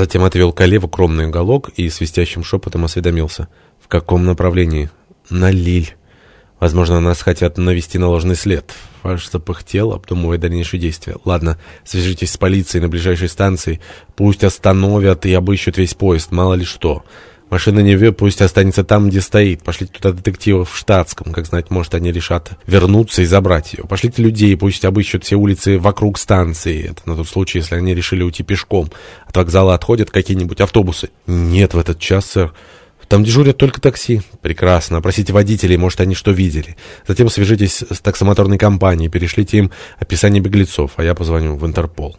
Затем отвел Кале в укромный уголок и свистящим шепотом осведомился. «В каком направлении?» «На Лиль». «Возможно, нас хотят навести на след». Фаш запыхтел, обдумывая дальнейшие действия. «Ладно, свяжитесь с полицией на ближайшей станции. Пусть остановят и обыщут весь поезд, мало ли что». Машина Неве пусть останется там, где стоит. Пошлите туда детективов в штатском. Как знать, может, они решат вернуться и забрать ее. Пошлите людей, пусть обыщут все улицы вокруг станции. Это на тот случай, если они решили уйти пешком. От вокзала отходят какие-нибудь автобусы. Нет, в этот час, сэр. Там дежурят только такси. Прекрасно. Опросите водителей, может, они что видели. Затем свяжитесь с таксомоторной компанией, перешлите им описание беглецов, а я позвоню в Интерпол.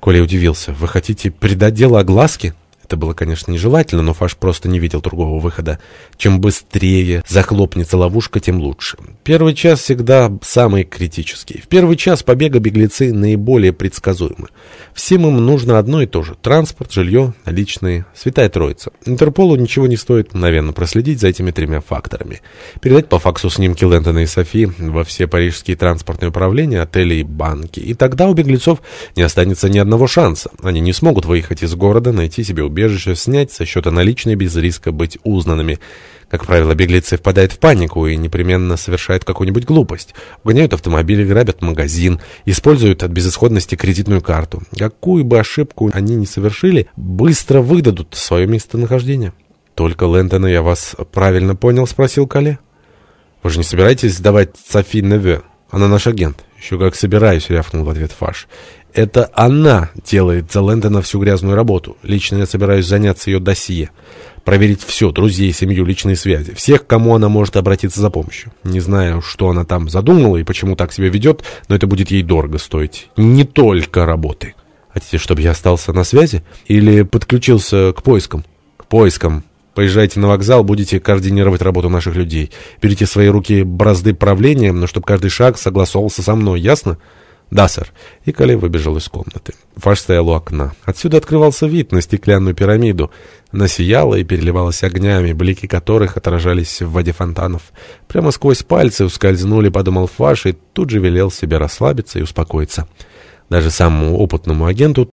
Коля удивился. Вы хотите придать дело огласке? Это было, конечно, нежелательно, но Фаш просто не видел другого выхода. Чем быстрее захлопнется ловушка, тем лучше. Первый час всегда самый критический. В первый час побега беглецы наиболее предсказуемы. Всем им нужно одно и то же. Транспорт, жилье, наличные. Святая Троица. Интерполу ничего не стоит мгновенно проследить за этими тремя факторами. Передать по факсу снимки Лэнтона и Софи во все парижские транспортные управления, отели и банки. И тогда у беглецов не останется ни одного шанса. Они не смогут выехать из города, найти себе убежище убежище, снять со счета наличные без риска быть узнанными. Как правило, беглецы впадают в панику и непременно совершают какую-нибудь глупость. Угоняют автомобили, грабят магазин, используют от безысходности кредитную карту. Какую бы ошибку они ни совершили, быстро выдадут свое местонахождение. «Только Лэнтона я вас правильно понял?» — спросил Кале. «Вы же не собираетесь сдавать Софи Неве? Она наш агент». «Еще как собираюсь», — рявкнул в ответ Фаш. Это она делает за Лэндона всю грязную работу. Лично я собираюсь заняться ее досье. Проверить все, друзей, семью, личные связи. Всех, кому она может обратиться за помощью. Не знаю, что она там задумала и почему так себя ведет, но это будет ей дорого стоить. Не только работы. Хотите, чтобы я остался на связи? Или подключился к поискам? К поискам. Поезжайте на вокзал, будете координировать работу наших людей. Берите в свои руки бразды правления, но чтобы каждый шаг согласовывался со мной, ясно? «Да, сэр». И Кале выбежал из комнаты. Фаш стоял у окна. Отсюда открывался вид на стеклянную пирамиду. Она сияла и переливалась огнями, блики которых отражались в воде фонтанов. Прямо сквозь пальцы ускользнули, подумал Фаш, и тут же велел себе расслабиться и успокоиться. Даже самому опытному агенту